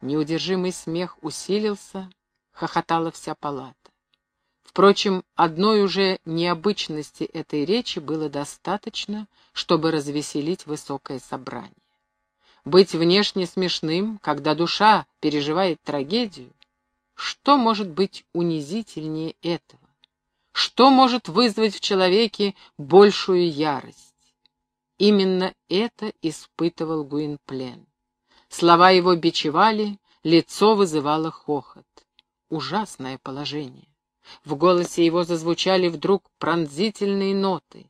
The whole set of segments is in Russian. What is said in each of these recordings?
Неудержимый смех усилился, хохотала вся палата. Впрочем, одной уже необычности этой речи было достаточно, чтобы развеселить высокое собрание. Быть внешне смешным, когда душа переживает трагедию, что может быть унизительнее этого? Что может вызвать в человеке большую ярость? Именно это испытывал Гуинплен. Слова его бичевали, лицо вызывало хохот. Ужасное положение. В голосе его зазвучали вдруг пронзительные ноты.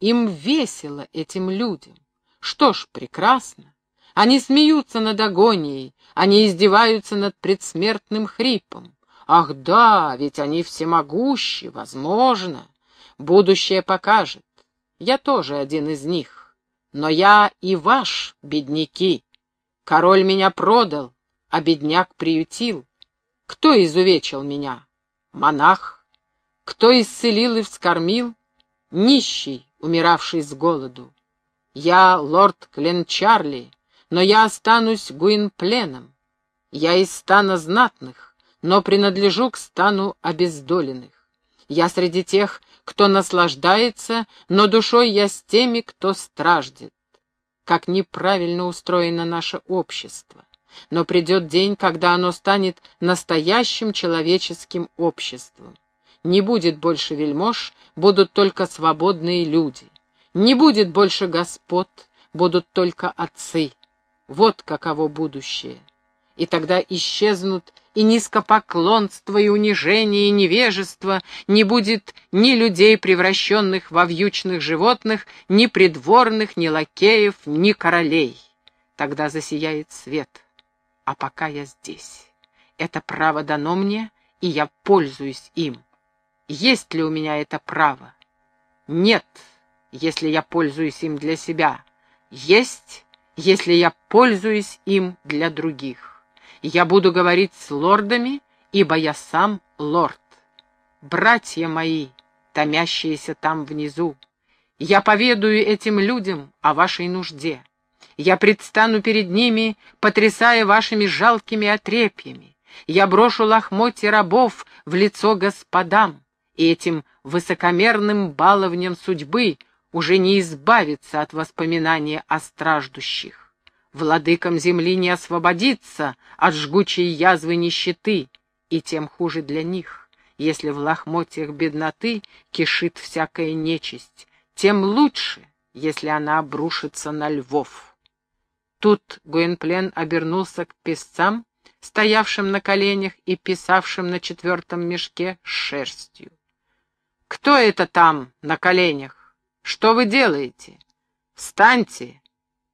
Им весело, этим людям. Что ж, прекрасно. Они смеются над агонией, они издеваются над предсмертным хрипом. Ах да, ведь они всемогущи, возможно. Будущее покажет. Я тоже один из них. Но я и ваш, бедняки. Король меня продал, а бедняк приютил. Кто изувечил меня? Монах. Кто исцелил и вскормил? Нищий, умиравший с голоду. Я лорд Кленчарли, но я останусь Гуинпленом. Я из стана знатных, но принадлежу к стану обездоленных. Я среди тех, кто наслаждается, но душой я с теми, кто страждет как неправильно устроено наше общество. Но придет день, когда оно станет настоящим человеческим обществом. Не будет больше вельмож, будут только свободные люди. Не будет больше господ, будут только отцы. Вот каково будущее. И тогда исчезнут и низкопоклонство, и унижение, и невежество, не будет ни людей, превращенных во вьючных животных, ни придворных, ни лакеев, ни королей. Тогда засияет свет. А пока я здесь. Это право дано мне, и я пользуюсь им. Есть ли у меня это право? Нет, если я пользуюсь им для себя. Есть, если я пользуюсь им для других. Я буду говорить с лордами, ибо я сам лорд. Братья мои, томящиеся там внизу, я поведаю этим людям о вашей нужде. Я предстану перед ними, потрясая вашими жалкими отрепьями. Я брошу лохмотья рабов в лицо господам, и этим высокомерным баловням судьбы уже не избавиться от воспоминания о страждущих. Владыкам земли не освободиться от жгучей язвы нищеты, и тем хуже для них, если в лохмотьях бедноты кишит всякая нечисть, тем лучше, если она обрушится на львов. Тут Гуэнплен обернулся к песцам, стоявшим на коленях и писавшим на четвертом мешке шерстью. «Кто это там на коленях? Что вы делаете? Встаньте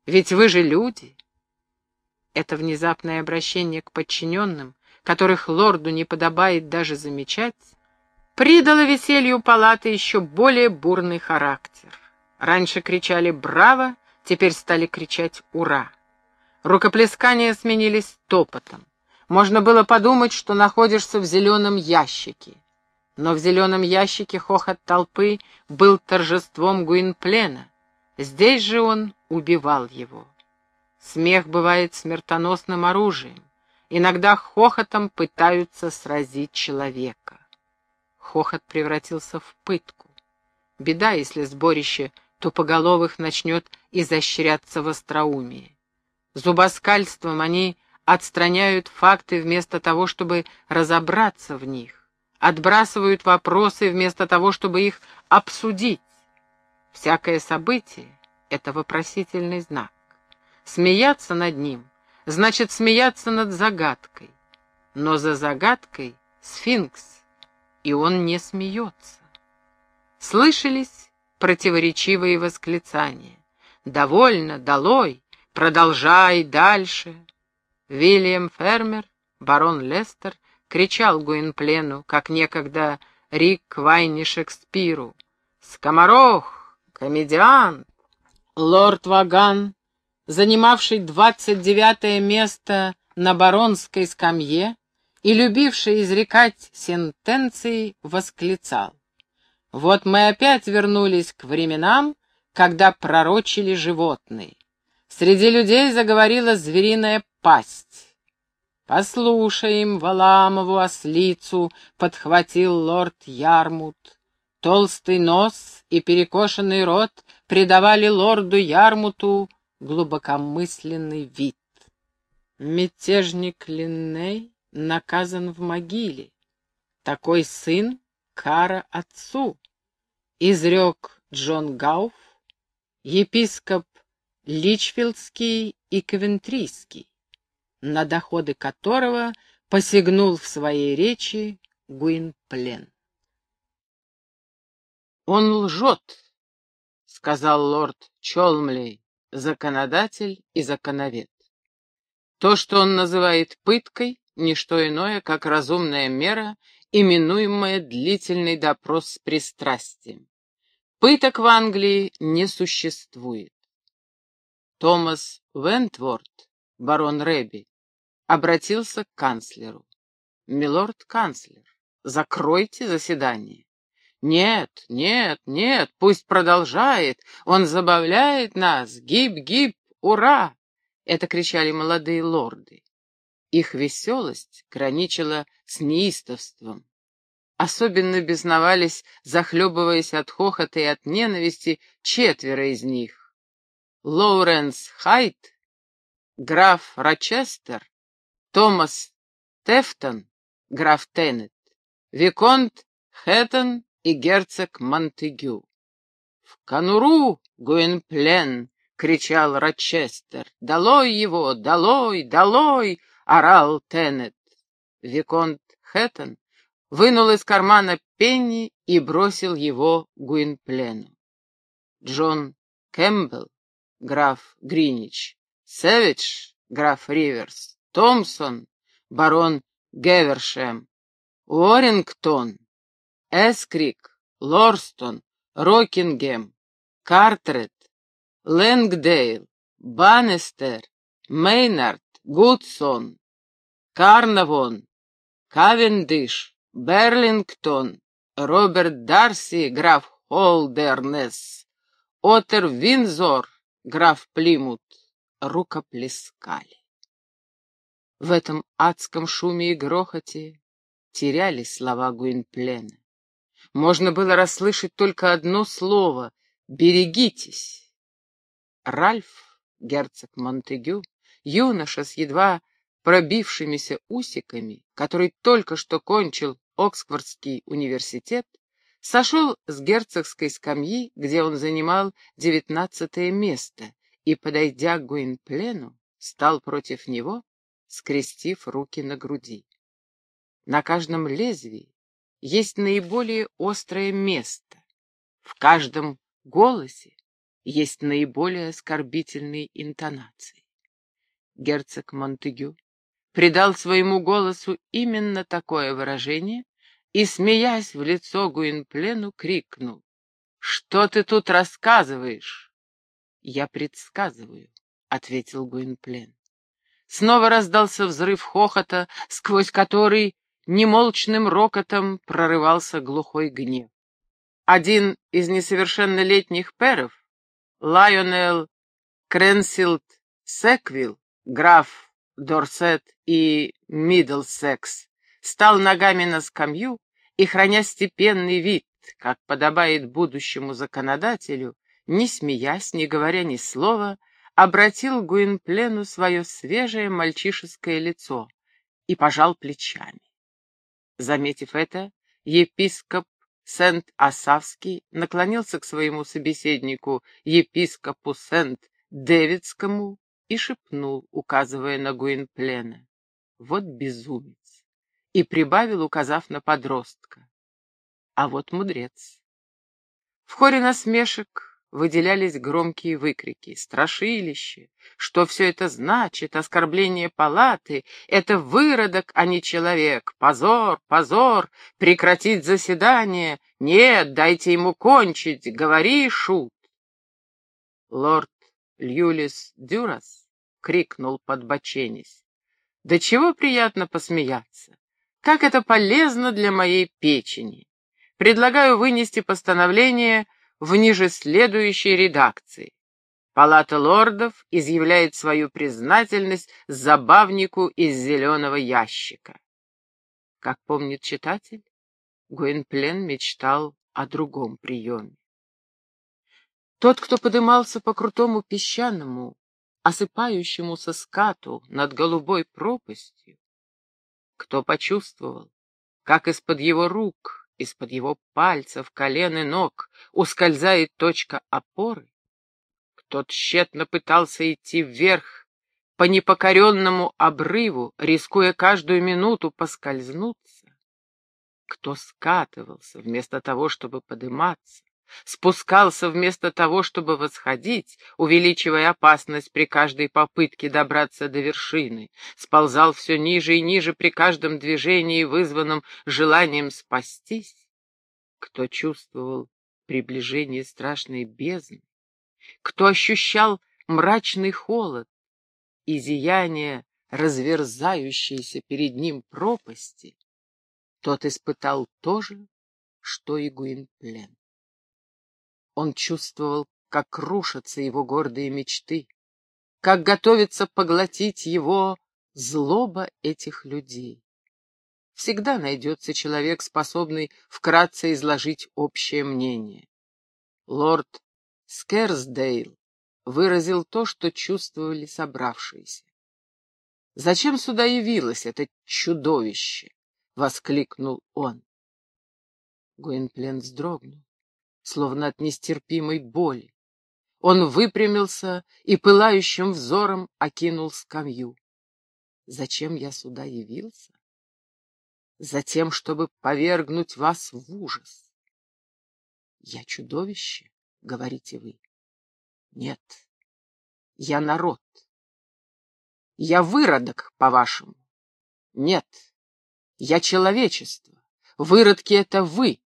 ведь вы же люди. Это внезапное обращение к подчиненным, которых лорду не подобает даже замечать, придало веселью палаты еще более бурный характер. Раньше кричали «Браво!», теперь стали кричать «Ура!». Рукоплескания сменились топотом. Можно было подумать, что находишься в зеленом ящике. Но в зеленом ящике хохот толпы был торжеством Гуинплена. Здесь же он убивал его. Смех бывает смертоносным оружием. Иногда хохотом пытаются сразить человека. Хохот превратился в пытку. Беда, если сборище тупоголовых начнет изощряться в остроумии. Зубоскальством они отстраняют факты вместо того, чтобы разобраться в них, отбрасывают вопросы вместо того, чтобы их обсудить. Всякое событие — это вопросительный знак. Смеяться над ним — значит смеяться над загадкой. Но за загадкой — сфинкс, и он не смеется. Слышались противоречивые восклицания. «Довольно, долой, продолжай дальше». Вильям Фермер, барон Лестер, кричал Гуинплену, как некогда Рик Вайни Шекспиру. «Скоморох! Комедиант, лорд Ваган, занимавший двадцать девятое место на баронской скамье и любивший изрекать сентенции, восклицал. Вот мы опять вернулись к временам, когда пророчили животные. Среди людей заговорила звериная пасть. «Послушаем Валамову ослицу», — подхватил лорд Ярмут. Толстый нос и перекошенный рот придавали лорду Ярмуту глубокомысленный вид. Мятежник Линней наказан в могиле. Такой сын — кара отцу, — изрек Джон Гауф, епископ Личфилдский и Кавентрийский, на доходы которого посягнул в своей речи Гуинплен. «Он лжет», — сказал лорд Чолмлей, законодатель и законовед. То, что он называет пыткой, не что иное, как разумная мера, именуемая длительный допрос с пристрастием. Пыток в Англии не существует. Томас Вентворд, барон Рэби, обратился к канцлеру. «Милорд-канцлер, закройте заседание». «Нет, нет, нет, пусть продолжает, он забавляет нас, гиб-гиб, ура!» Это кричали молодые лорды. Их веселость граничила с неистовством. Особенно безновались, захлебываясь от хохота и от ненависти, четверо из них. Лоуренс Хайт, граф Рочестер, Томас Тефтон, граф Теннет, Виконт Хэттон и герцог Монтегю. «В конуру, Гуинплен!» — кричал Рочестер. «Долой его! Долой! Долой!» — орал Теннет. Виконт Хэттон вынул из кармана пенни и бросил его Гуинплену. Джон Кэмпбелл, граф Гринич, Сэвидж, граф Риверс, Томпсон, барон Гевершем, Уоррингтон, Эскрик, Лорстон, Рокингем, Картрет, Лэнгдейл, Баннестер, Мейнард, Гудсон, Карнавон, Кавендиш, Берлингтон, Роберт Дарси, граф Холдернес, Отер Винзор, граф Плимут, рукоплескали. В этом адском шуме и грохоте терялись слова Гуинплена. Можно было расслышать только одно слово — «берегитесь». Ральф, герцог Монтегю, юноша с едва пробившимися усиками, который только что кончил Оксфордский университет, сошел с герцогской скамьи, где он занимал девятнадцатое место, и, подойдя к Гуинплену, стал против него, скрестив руки на груди. На каждом лезвии есть наиболее острое место, в каждом голосе есть наиболее оскорбительные интонации. Герцог Монтегю придал своему голосу именно такое выражение и, смеясь в лицо Гуинплену, крикнул. «Что ты тут рассказываешь?» «Я предсказываю», — ответил Гуинплен. Снова раздался взрыв хохота, сквозь который немолчным рокотом прорывался глухой гнев. Один из несовершеннолетних перов Лайонел Кренсилд Секвилл, граф Дорсет и Миддлсекс, стал ногами на скамью и, храня степенный вид, как подобает будущему законодателю, не смеясь, не говоря ни слова, обратил Гуинплену свое свежее мальчишеское лицо и пожал плечами. Заметив это, епископ Сент-Асавский наклонился к своему собеседнику, епископу Сент-Дэвидскому, и шепнул, указывая на Гуинплена. «Вот безумец!» и прибавил, указав на подростка. «А вот мудрец!» В хоре насмешек выделялись громкие выкрики. «Страшилище! Что все это значит? Оскорбление палаты? Это выродок, а не человек! Позор! Позор! Прекратить заседание! Нет, дайте ему кончить! Говори, шут!» Лорд Льюлис Дюрас крикнул, подбоченясь. «Да чего приятно посмеяться! Как это полезно для моей печени! Предлагаю вынести постановление в ниже следующей редакции. Палата лордов изъявляет свою признательность забавнику из зеленого ящика. Как помнит читатель, Гуинплен мечтал о другом приеме. Тот, кто подымался по крутому песчаному, осыпающемуся скату над голубой пропастью, кто почувствовал, как из-под его рук, из-под его пальцев, колен и ног ускользает точка опоры, кто тщетно пытался идти вверх по непокоренному обрыву, рискуя каждую минуту поскользнуться, кто скатывался вместо того, чтобы подниматься, спускался вместо того, чтобы восходить, увеличивая опасность при каждой попытке добраться до вершины, сползал все ниже и ниже при каждом движении, вызванном желанием спастись, кто чувствовал приближение страшной бездны, кто ощущал мрачный холод и зияние разверзающейся перед ним пропасти, тот испытал то же, что и Гуинплен. Он чувствовал, как рушатся его гордые мечты, как готовится поглотить его злоба этих людей. Всегда найдется человек, способный вкратце изложить общее мнение. Лорд Скерсдейл выразил то, что чувствовали собравшиеся. «Зачем сюда явилось это чудовище?» — воскликнул он. Гуинплен вздрогнул словно от нестерпимой боли. Он выпрямился и пылающим взором окинул скамью. Зачем я сюда явился? Затем, чтобы повергнуть вас в ужас. Я чудовище, говорите вы. Нет, я народ. Я выродок, по-вашему. Нет, я человечество. Выродки — это вы.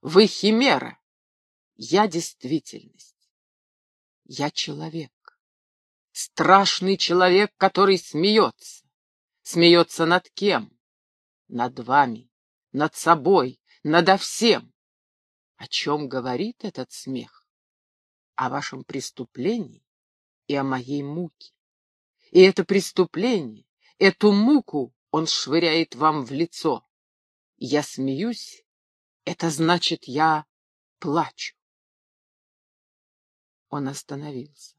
Вы химера. Я действительность. Я человек. Страшный человек, который смеется. Смеется над кем? Над вами, над собой, надо всем. О чем говорит этот смех? О вашем преступлении и о моей муке. И это преступление, эту муку он швыряет вам в лицо. Я смеюсь, это значит, я плачу. Он остановился.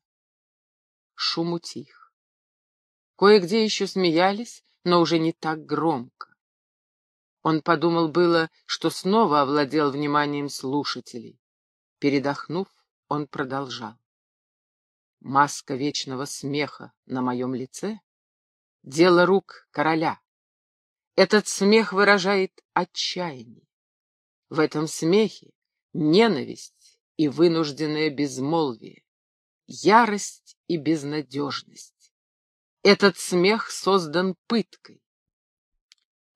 Шум утих. Кое-где еще смеялись, но уже не так громко. Он подумал было, что снова овладел вниманием слушателей. Передохнув, он продолжал. Маска вечного смеха на моем лице — дело рук короля. Этот смех выражает отчаяние. В этом смехе ненависть и вынужденное безмолвие, ярость и безнадежность. Этот смех создан пыткой.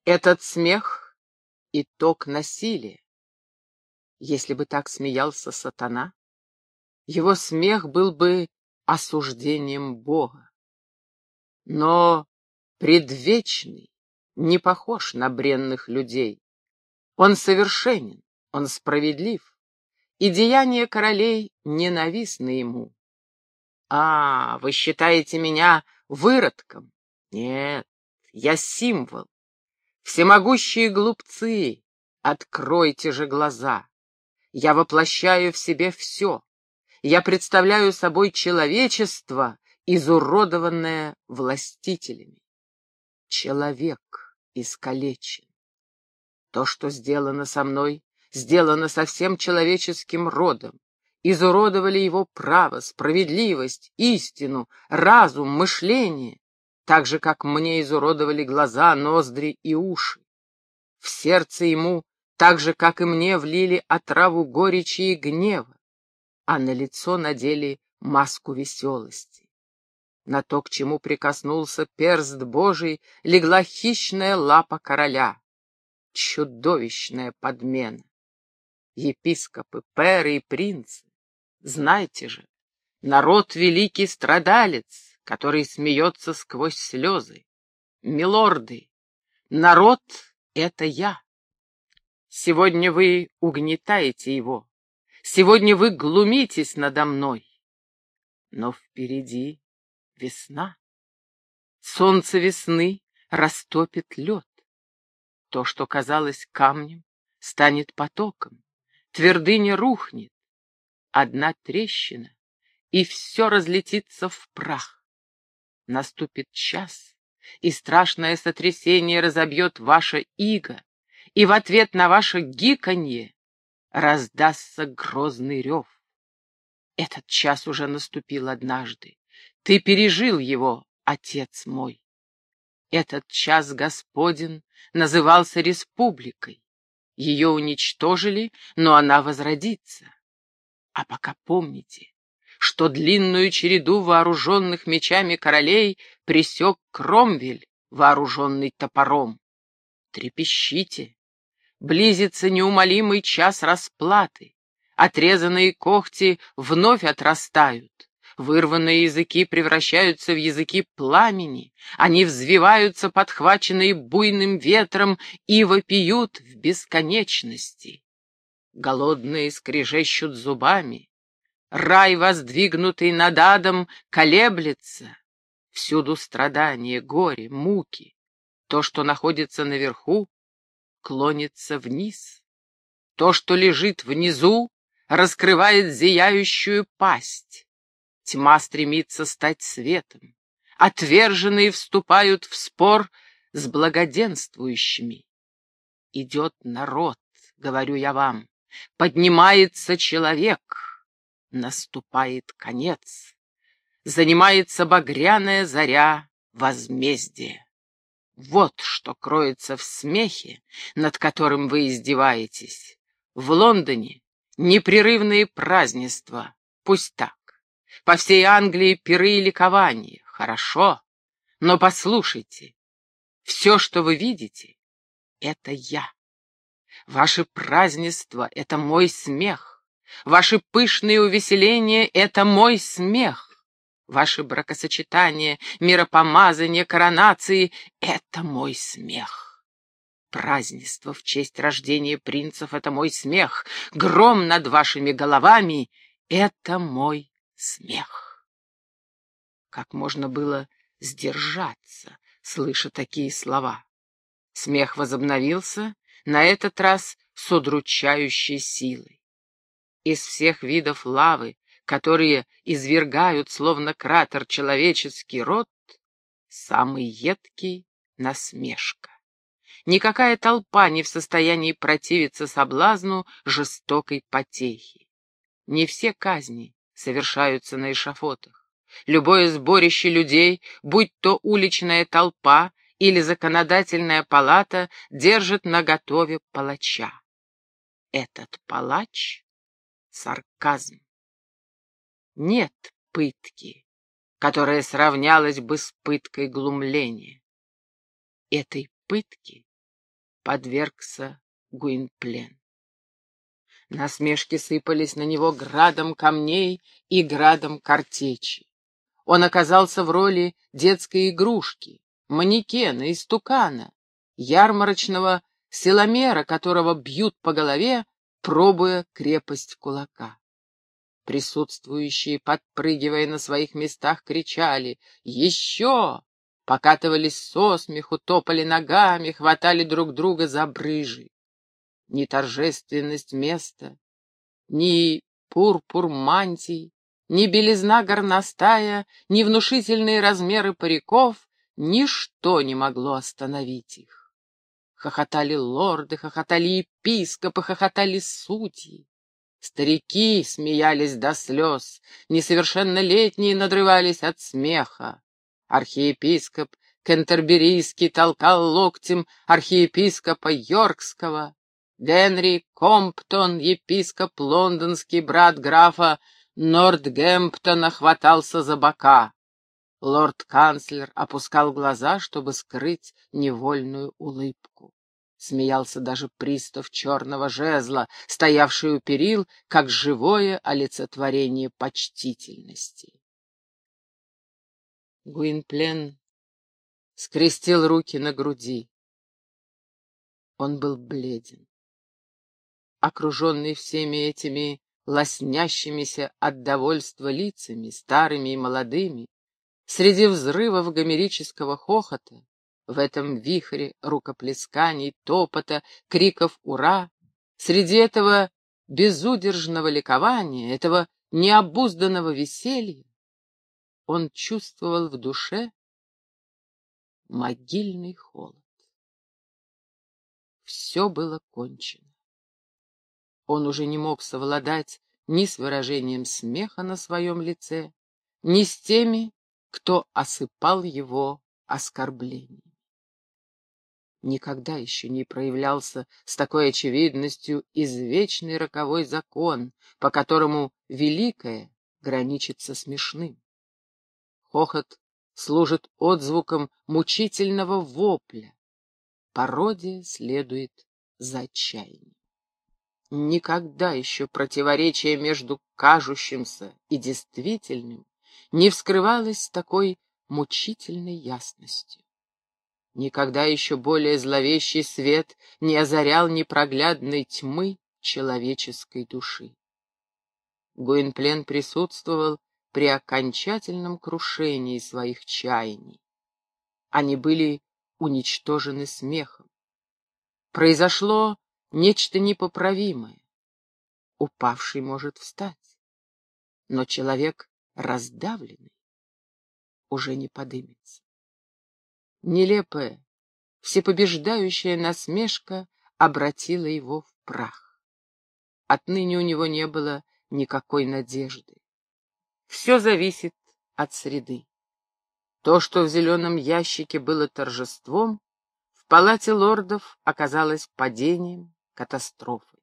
Этот смех — итог насилия. Если бы так смеялся сатана, его смех был бы осуждением Бога. Но предвечный не похож на бренных людей. Он совершенен, он справедлив и деяния королей ненавистны ему. А, вы считаете меня выродком? Нет, я символ. Всемогущие глупцы, откройте же глаза. Я воплощаю в себе все. Я представляю собой человечество, изуродованное властителями. Человек искалечен. То, что сделано со мной, сделано со всем человеческим родом. Изуродовали его право, справедливость, истину, разум, мышление, так же, как мне изуродовали глаза, ноздри и уши. В сердце ему, так же, как и мне, влили отраву горечи и гнева, а на лицо надели маску веселости. На то, к чему прикоснулся перст Божий, легла хищная лапа короля. Чудовищная подмена епископы, пэры и принцы. Знайте же, народ великий страдалец, который смеется сквозь слезы. Милорды, народ — это я. Сегодня вы угнетаете его. Сегодня вы глумитесь надо мной. Но впереди весна. Солнце весны растопит лед. То, что казалось камнем, станет потоком. Твердыня рухнет. Одна трещина, и все разлетится в прах. Наступит час, и страшное сотрясение разобьет ваше иго, и в ответ на ваше гиканье раздастся грозный рев. Этот час уже наступил однажды. Ты пережил его, отец мой. Этот час Господен назывался республикой. Ее уничтожили, но она возродится. А пока помните, что длинную череду вооруженных мечами королей присек Кромвель, вооруженный топором. Трепещите, близится неумолимый час расплаты. Отрезанные когти вновь отрастают. Вырванные языки превращаются в языки пламени, они взвиваются, подхваченные буйным ветром, и вопиют в бесконечности. Голодные скрежещут зубами, рай, воздвигнутый над адом, колеблется. Всюду страдания, горе, муки. То, что находится наверху, клонится вниз. То, что лежит внизу, раскрывает зияющую пасть. Тьма стремится стать светом. Отверженные вступают в спор с благоденствующими. Идет народ, говорю я вам, поднимается человек, наступает конец, занимается багряная заря возмездия. Вот что кроется в смехе, над которым вы издеваетесь. В Лондоне непрерывные празднества, пусть так. По всей Англии пиры и ликования, хорошо. Но послушайте, все, что вы видите, это я. Ваши празднества — это мой смех. Ваши пышные увеселения — это мой смех. Ваши бракосочетания, миропомазания, коронации — это мой смех. Празднество в честь рождения принцев — это мой смех. Гром над вашими головами — это мой смех. Как можно было сдержаться, слыша такие слова? Смех возобновился, на этот раз с удручающей силой. Из всех видов лавы, которые извергают, словно кратер, человеческий род, самый едкий — насмешка. Никакая толпа не в состоянии противиться соблазну жестокой потехи. Не все казни совершаются на эшафотах. Любое сборище людей, будь то уличная толпа или законодательная палата, держит наготове палача. Этот палач — сарказм. Нет пытки, которая сравнялась бы с пыткой глумления. Этой пытке подвергся Гуинплен. Насмешки сыпались на него градом камней и градом картечи. Он оказался в роли детской игрушки, манекена, истукана, ярмарочного силомера, которого бьют по голове, пробуя крепость кулака. Присутствующие, подпрыгивая на своих местах, кричали «Еще!», покатывались со смеху, топали ногами, хватали друг друга за брыжи. Ни торжественность места, ни пурпур мантий, ни белизна горностая, ни внушительные размеры париков, ничто не могло остановить их. Хохотали лорды, хохотали епископы, хохотали судьи. Старики смеялись до слез, несовершеннолетние надрывались от смеха. Архиепископ Кентерберийский толкал локтем архиепископа Йоркского. Генри Комптон, епископ лондонский, брат графа Нортгемптона, хватался за бока. Лорд-канцлер опускал глаза, чтобы скрыть невольную улыбку. Смеялся даже пристав черного жезла, стоявший у перил, как живое олицетворение почтительности. Гуинплен скрестил руки на груди. Он был бледен. Окруженный всеми этими лоснящимися от довольства лицами, старыми и молодыми, среди взрывов гомерического хохота, в этом вихре рукоплесканий, топота, криков «Ура!», среди этого безудержного ликования, этого необузданного веселья, он чувствовал в душе могильный холод. Все было кончено. Он уже не мог совладать ни с выражением смеха на своем лице, ни с теми, кто осыпал его оскорблениями. Никогда еще не проявлялся с такой очевидностью извечный роковой закон, по которому великое граничит со смешным. Хохот служит отзвуком мучительного вопля. Пародия следует за отчаянием. Никогда еще противоречие между кажущимся и действительным не вскрывалось с такой мучительной ясностью. Никогда еще более зловещий свет не озарял непроглядной тьмы человеческой души. Гуинплен присутствовал при окончательном крушении своих чаяний. Они были уничтожены смехом. Произошло нечто непоправимое. Упавший может встать, но человек раздавленный уже не подымется. Нелепая, всепобеждающая насмешка обратила его в прах. Отныне у него не было никакой надежды. Все зависит от среды. То, что в зеленом ящике было торжеством, в палате лордов оказалось падением, катастрофой.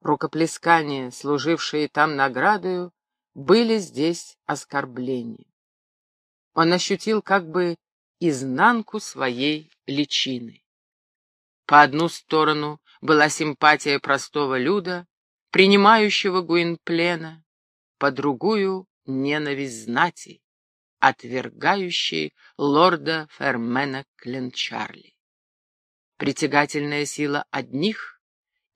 Рукоплескания, служившие там наградою, были здесь оскорблением. Он ощутил как бы изнанку своей личины. По одну сторону была симпатия простого люда, принимающего Гуинплена, по другую — ненависть знати, отвергающей лорда Фермена Кленчарли. Притягательная сила одних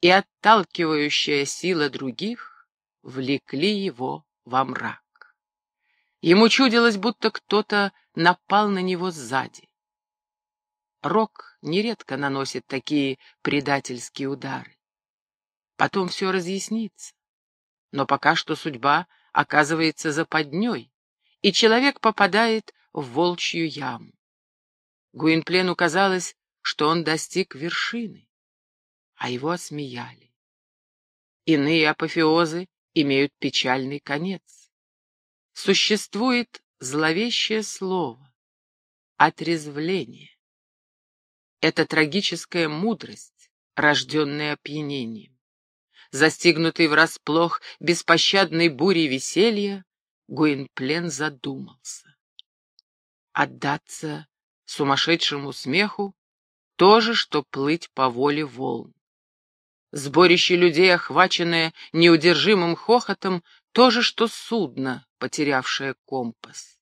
и отталкивающая сила других влекли его во мрак. Ему чудилось, будто кто-то напал на него сзади. Рок нередко наносит такие предательские удары. Потом все разъяснится. Но пока что судьба оказывается западней, и человек попадает в волчью яму. Гуинплену казалось, что он достиг вершины, а его осмеяли. Иные апофеозы имеют печальный конец существует зловещее слово — отрезвление. Это трагическая мудрость, рожденная опьянением. Застигнутый врасплох беспощадной бурей веселья, Гуинплен задумался. Отдаться сумасшедшему смеху — то же, что плыть по воле волн. Сборище людей, охваченное неудержимым хохотом, то же, что судно, потерявшее компас.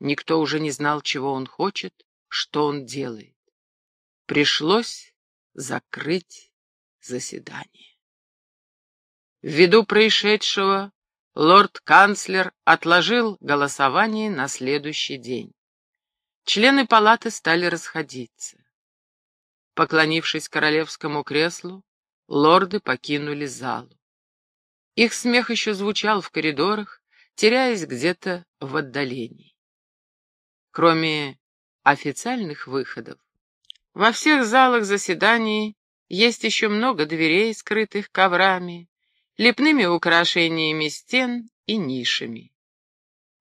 Никто уже не знал, чего он хочет, что он делает. Пришлось закрыть заседание. Ввиду происшедшего лорд-канцлер отложил голосование на следующий день. Члены палаты стали расходиться. Поклонившись королевскому креслу, лорды покинули залу. Их смех еще звучал в коридорах, теряясь где-то в отдалении. Кроме официальных выходов, во всех залах заседаний есть еще много дверей, скрытых коврами, лепными украшениями стен и нишами.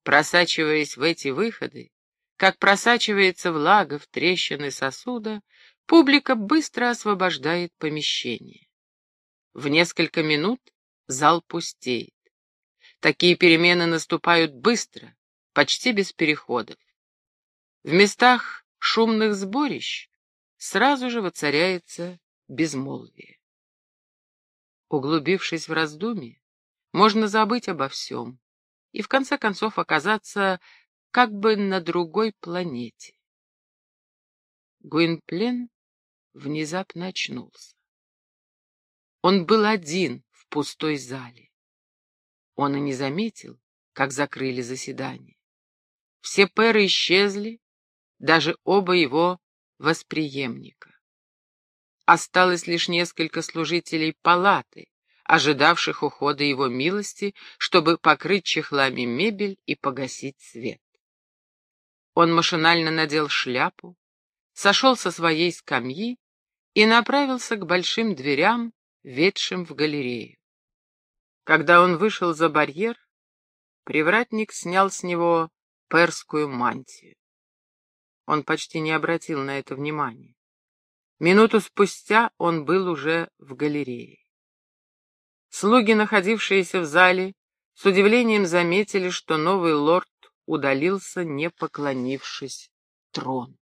Просачиваясь в эти выходы, как просачивается влага в трещины сосуда, публика быстро освобождает помещение. В несколько минут зал пустеет. Такие перемены наступают быстро, почти без переходов. В местах шумных сборищ сразу же воцаряется безмолвие. Углубившись в раздумье, можно забыть обо всем и в конце концов оказаться как бы на другой планете. Гуинплен внезапно очнулся. Он был один, пустой зале. Он и не заметил, как закрыли заседание. Все пэры исчезли, даже оба его восприемника. Осталось лишь несколько служителей палаты, ожидавших ухода его милости, чтобы покрыть чехлами мебель и погасить свет. Он машинально надел шляпу, сошел со своей скамьи и направился к большим дверям, ведшим в галерею. Когда он вышел за барьер, привратник снял с него перскую мантию. Он почти не обратил на это внимания. Минуту спустя он был уже в галерее. Слуги, находившиеся в зале, с удивлением заметили, что новый лорд удалился, не поклонившись трону.